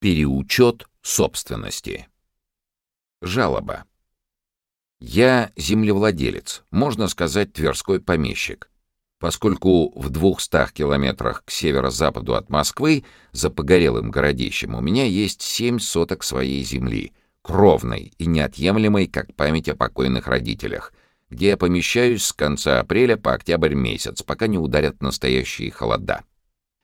Переучет собственности. Жалоба. Я землевладелец, можно сказать, тверской помещик. Поскольку в двухстах километрах к северо-западу от Москвы, за погорелым городищем, у меня есть семь соток своей земли, кровной и неотъемлемой, как память о покойных родителях, где я помещаюсь с конца апреля по октябрь месяц, пока не ударят настоящие холода.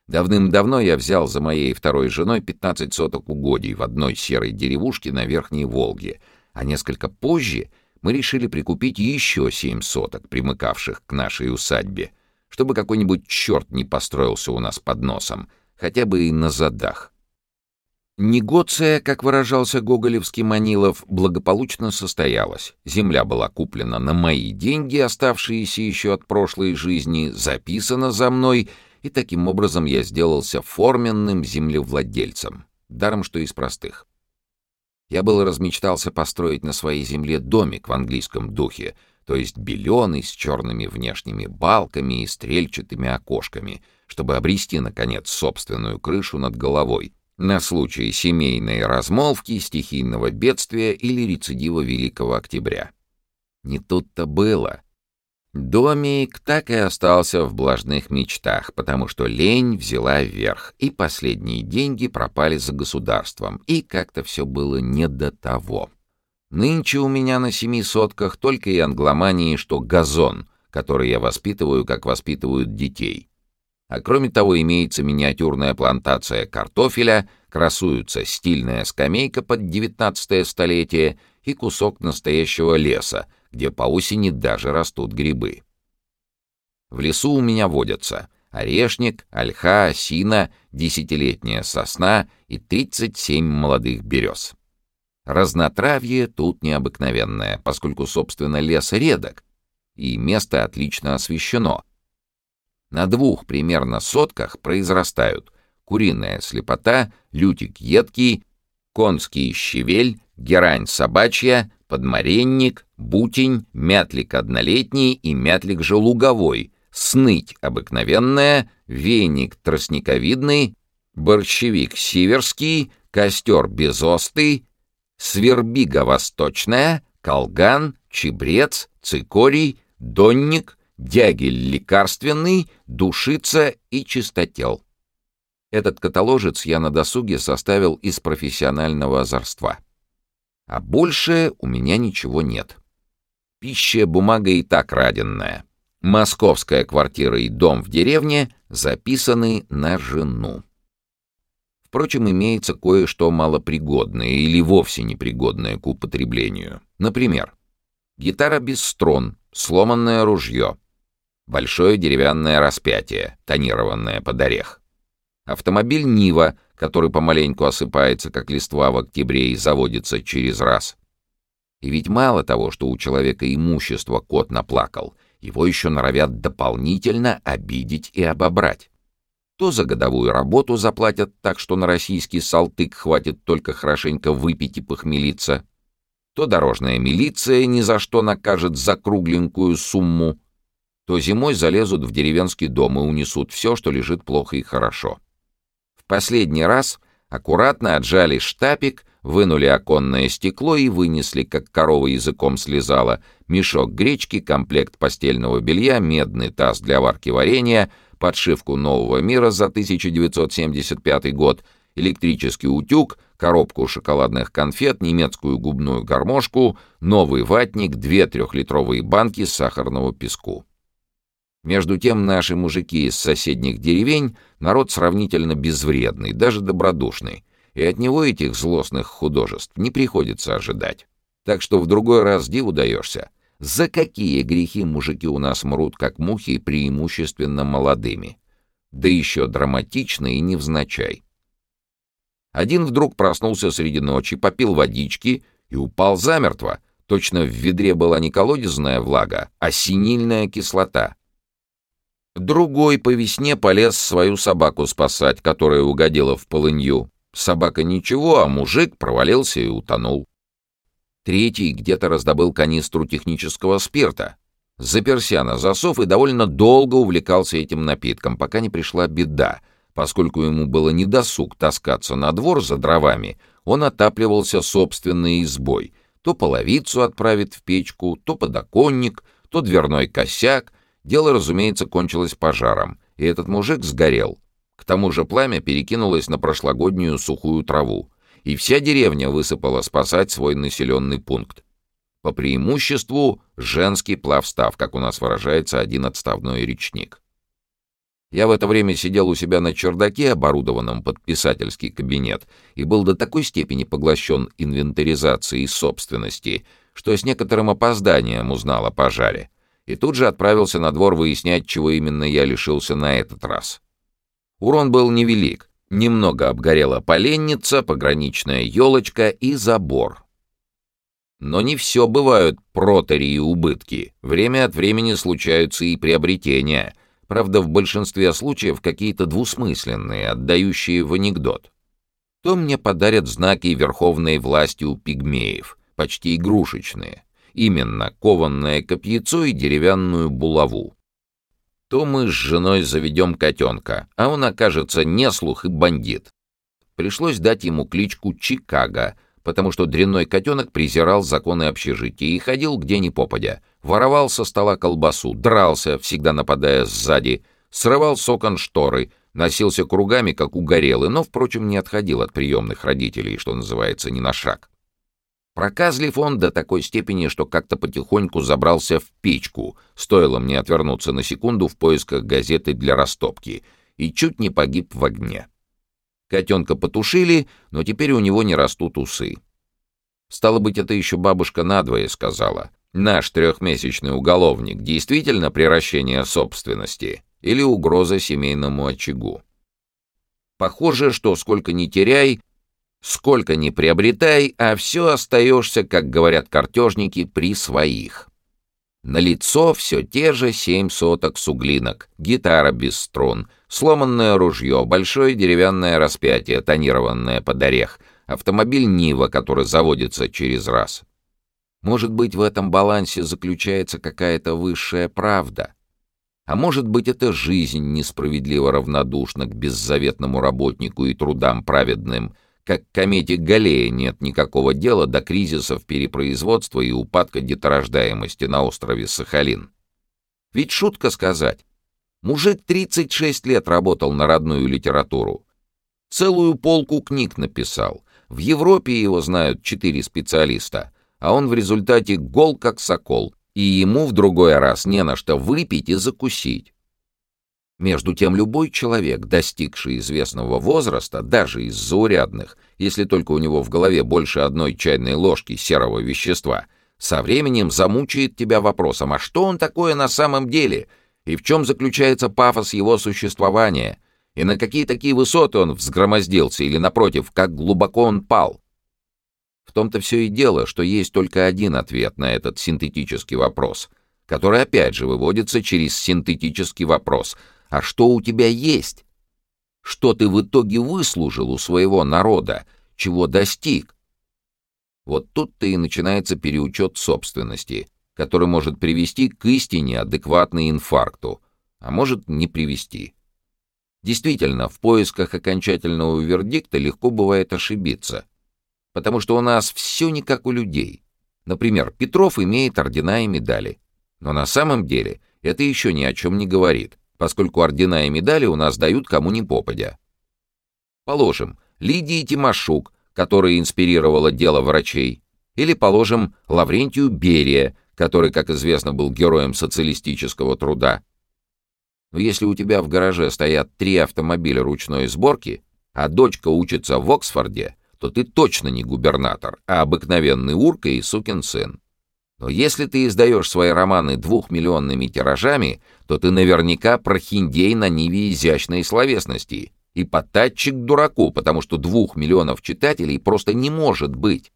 Давным-давно я взял за моей второй женой 15 соток угодий в одной серой деревушке на Верхней Волге, а несколько позже мы решили прикупить еще семь соток, примыкавших к нашей усадьбе, чтобы какой-нибудь черт не построился у нас под носом, хотя бы и на задах. Негоция, как выражался гоголевский Манилов, благополучно состоялась. Земля была куплена на мои деньги, оставшиеся еще от прошлой жизни, записана за мной — и таким образом я сделался форменным землевладельцем, даром что из простых. Я был размечтался построить на своей земле домик в английском духе, то есть беленый, с черными внешними балками и стрельчатыми окошками, чтобы обрести, наконец, собственную крышу над головой, на случай семейной размолвки, стихийного бедствия или рецидива Великого Октября. Не тут-то было. Домик так и остался в блажных мечтах, потому что лень взяла вверх, и последние деньги пропали за государством, и как-то все было не до того. Нынче у меня на семи сотках только и англомании, что газон, который я воспитываю, как воспитывают детей. А кроме того, имеется миниатюрная плантация картофеля, красуется стильная скамейка под девятнадцатое столетие и кусок настоящего леса, где по осени даже растут грибы. В лесу у меня водятся орешник, ольха, осина, десятилетняя сосна и 37 молодых берез. Разнотравье тут необыкновенное, поскольку, собственно, лес редок, и место отлично освещено. На двух примерно сотках произрастают куриная слепота, лютик едкий, конский щевель, герань собачья, подмаренник, бутень, мятлик однолетний и мятлик же луговой, сныть обыкновенная, веник тростниковидный, борщевик сиверский, костер безостый, свербига восточная, колган, чебрец, цикорий, донник, дягель лекарственный, душица и чистотел. Этот каталожец я на досуге составил из профессионального озорства. А больше у меня ничего нет. Пища, бумага и так раденная. Московская квартира и дом в деревне записаны на жену. Впрочем, имеется кое-что малопригодное или вовсе непригодное к употреблению. Например, гитара без струн, сломанное ружье, большое деревянное распятие, тонированное под орех. Автомобиль «Нива», который помаленьку осыпается, как листва в октябре, и заводится через раз. И ведь мало того, что у человека имущество кот наплакал, его еще норовят дополнительно обидеть и обобрать. То за годовую работу заплатят так, что на российский салтык хватит только хорошенько выпить и похмелиться, то дорожная милиция ни за что накажет за кругленькую сумму, то зимой залезут в деревенский дом и унесут все, что лежит плохо и хорошо. В последний раз аккуратно отжали штапик, вынули оконное стекло и вынесли, как корова языком слезала, мешок гречки, комплект постельного белья, медный таз для варки варенья, подшивку нового мира за 1975 год, электрический утюг, коробку шоколадных конфет, немецкую губную гармошку, новый ватник, две трехлитровые банки сахарного песку. Между тем наши мужики из соседних деревень — народ сравнительно безвредный, даже добродушный, и от него этих злостных художеств не приходится ожидать. Так что в другой раз диву даешься. За какие грехи мужики у нас мрут, как мухи, преимущественно молодыми? Да еще драматично и невзначай. Один вдруг проснулся среди ночи, попил водички и упал замертво. Точно в ведре была не колодезная влага, а синильная кислота. Другой по весне полез свою собаку спасать, которая угодила в полынью. Собака ничего, а мужик провалился и утонул. Третий где-то раздобыл канистру технического спирта. Заперся на засов и довольно долго увлекался этим напитком, пока не пришла беда. Поскольку ему было недосуг таскаться на двор за дровами, он отапливался собственной избой. То половицу отправит в печку, то подоконник, то дверной косяк. Дело, разумеется, кончилось пожаром, и этот мужик сгорел. К тому же пламя перекинулось на прошлогоднюю сухую траву, и вся деревня высыпала спасать свой населенный пункт. По преимуществу женский плавстав, как у нас выражается один отставной речник. Я в это время сидел у себя на чердаке, оборудованном под писательский кабинет, и был до такой степени поглощен инвентаризацией собственности, что с некоторым опозданием узнал о пожаре, и тут же отправился на двор выяснять, чего именно я лишился на этот раз. Урон был невелик. Немного обгорела поленница, пограничная елочка и забор. Но не все бывают протери и убытки. Время от времени случаются и приобретения — Правда, в большинстве случаев какие-то двусмысленные, отдающие в анекдот. То мне подарят знаки верховной власти у пигмеев, почти игрушечные. Именно кованное копьецо и деревянную булаву. То мы с женой заведем котенка, а он окажется неслух и бандит. Пришлось дать ему кличку Чикаго, потому что дрянной котенок презирал законы общежития и ходил где ни попадя. Воровал со стола колбасу, дрался, всегда нападая сзади, срывал с окон шторы, носился кругами, как угорелый, но, впрочем, не отходил от приемных родителей, что называется, ни на шаг. Проказлив он до такой степени, что как-то потихоньку забрался в печку, стоило мне отвернуться на секунду в поисках газеты для растопки, и чуть не погиб в огне. Котенка потушили, но теперь у него не растут усы. Стало быть, это еще бабушка надвое сказала. Наш трехмесячный уголовник действительно приращение собственности или угроза семейному очагу? Похоже, что сколько ни теряй, сколько ни приобретай, а все остаешься, как говорят картежники, при своих. На лицо все те же семь соток суглинок, гитара без струн, сломанное ружье, большое деревянное распятие, тонированное под орех, автомобиль Нива, который заводится через раз. Может быть, в этом балансе заключается какая-то высшая правда? А может быть, это жизнь несправедливо равнодушна к беззаветному работнику и трудам праведным, как комете Галея нет никакого дела до кризисов перепроизводства и упадка деторождаемости на острове Сахалин. Ведь шутка сказать. Мужик 36 лет работал на родную литературу. Целую полку книг написал. В Европе его знают четыре специалиста, а он в результате гол как сокол, и ему в другой раз не на что выпить и закусить. Между тем, любой человек, достигший известного возраста, даже из заурядных, если только у него в голове больше одной чайной ложки серого вещества, со временем замучает тебя вопросом, а что он такое на самом деле, и в чем заключается пафос его существования, и на какие такие высоты он взгромоздился, или, напротив, как глубоко он пал. В том-то все и дело, что есть только один ответ на этот синтетический вопрос, который опять же выводится через синтетический вопрос — а что у тебя есть? Что ты в итоге выслужил у своего народа? Чего достиг? Вот тут-то и начинается переучет собственности, который может привести к истине, адекватной инфаркту, а может не привести. Действительно, в поисках окончательного вердикта легко бывает ошибиться, потому что у нас все не как у людей. Например, Петров имеет ордена и медали, но на самом деле это еще ни о чем не говорит поскольку ордена и медали у нас дают кому ни попадя. Положим, Лидии Тимошук, которая инспирировала дело врачей, или, положим, Лаврентию Берия, который, как известно, был героем социалистического труда. Но если у тебя в гараже стоят три автомобиля ручной сборки, а дочка учится в Оксфорде, то ты точно не губернатор, а обыкновенный урка и сукин сын. Но если ты издаешь свои романы двухмиллионными тиражами, то ты наверняка прохиндей на ниве изящной словесности и потатчик дураку, потому что двух миллионов читателей просто не может быть.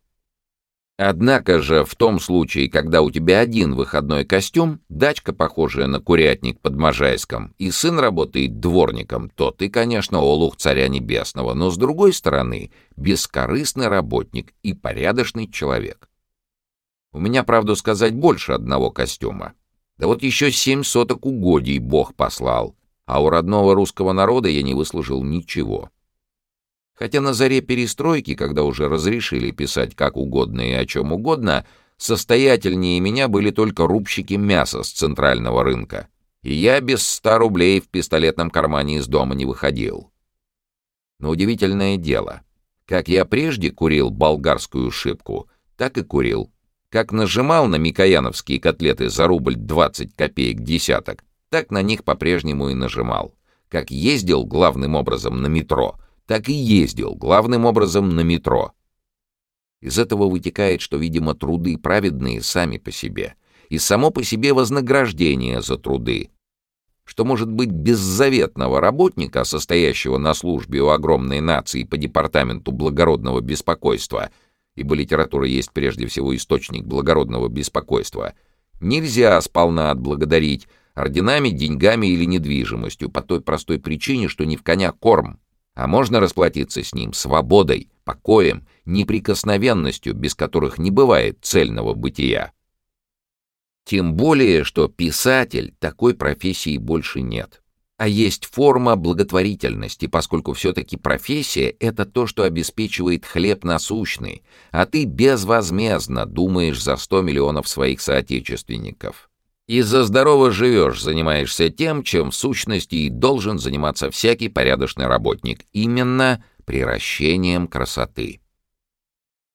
Однако же в том случае, когда у тебя один выходной костюм, дачка, похожая на курятник под Можайском, и сын работает дворником, то ты, конечно, олух царя небесного, но, с другой стороны, бескорыстный работник и порядочный человек. У меня, правду сказать, больше одного костюма. Да вот еще семь соток угодий Бог послал. а у родного русского народа я не выслужил ничего. Хотя на заре перестройки, когда уже разрешили писать как угодно и о чем угодно, состоятельнее меня были только рубщики мяса с центрального рынка, и я без ста рублей в пистолетном кармане из дома не выходил. Но удивительное дело, как я прежде курил болгарскую шибку, так и курил. Как нажимал на микояновские котлеты за рубль 20 копеек десяток, так на них по-прежнему и нажимал. Как ездил главным образом на метро, так и ездил главным образом на метро. Из этого вытекает, что, видимо, труды праведные сами по себе, и само по себе вознаграждение за труды, что, может быть, беззаветного работника, состоящего на службе у огромной нации по департаменту благородного беспокойства, ибо литература есть прежде всего источник благородного беспокойства, нельзя сполна отблагодарить орденами, деньгами или недвижимостью по той простой причине, что не в коня корм, а можно расплатиться с ним свободой, покоем, неприкосновенностью, без которых не бывает цельного бытия. Тем более, что писатель такой профессии больше нет. А есть форма благотворительности, поскольку все-таки профессия — это то, что обеспечивает хлеб насущный, а ты безвозмездно думаешь за 100 миллионов своих соотечественников. И за здорово живешь, занимаешься тем, чем в сущности и должен заниматься всякий порядочный работник, именно приращением красоты.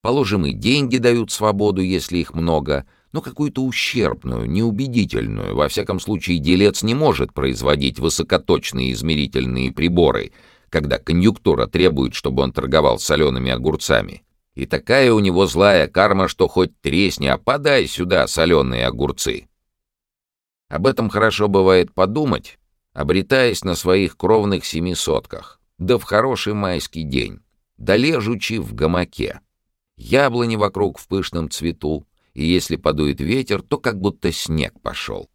Положим, и деньги дают свободу, если их много — но какую-то ущербную, неубедительную. Во всяком случае, делец не может производить высокоточные измерительные приборы, когда конъюнктура требует, чтобы он торговал солеными огурцами. И такая у него злая карма, что хоть тресни, а подай сюда соленые огурцы. Об этом хорошо бывает подумать, обретаясь на своих кровных семи сотках, да в хороший майский день, да лежучи в гамаке. Яблони вокруг в пышном цвету, и если подует ветер, то как будто снег пошел.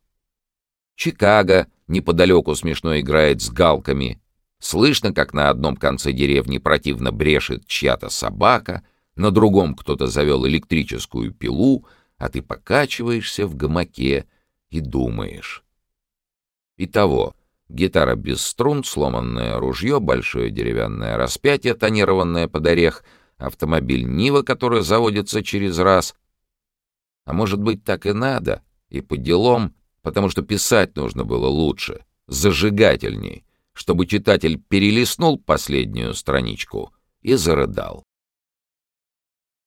Чикаго неподалеку смешно играет с галками. Слышно, как на одном конце деревни противно брешет чья-то собака, на другом кто-то завел электрическую пилу, а ты покачиваешься в гамаке и думаешь. Итого, гитара без струн, сломанное ружье, большое деревянное распятие, тонированное под орех, автомобиль Нива, который заводится через раз — а может быть, так и надо, и по делам, потому что писать нужно было лучше, зажигательней, чтобы читатель перелистнул последнюю страничку и зарыдал.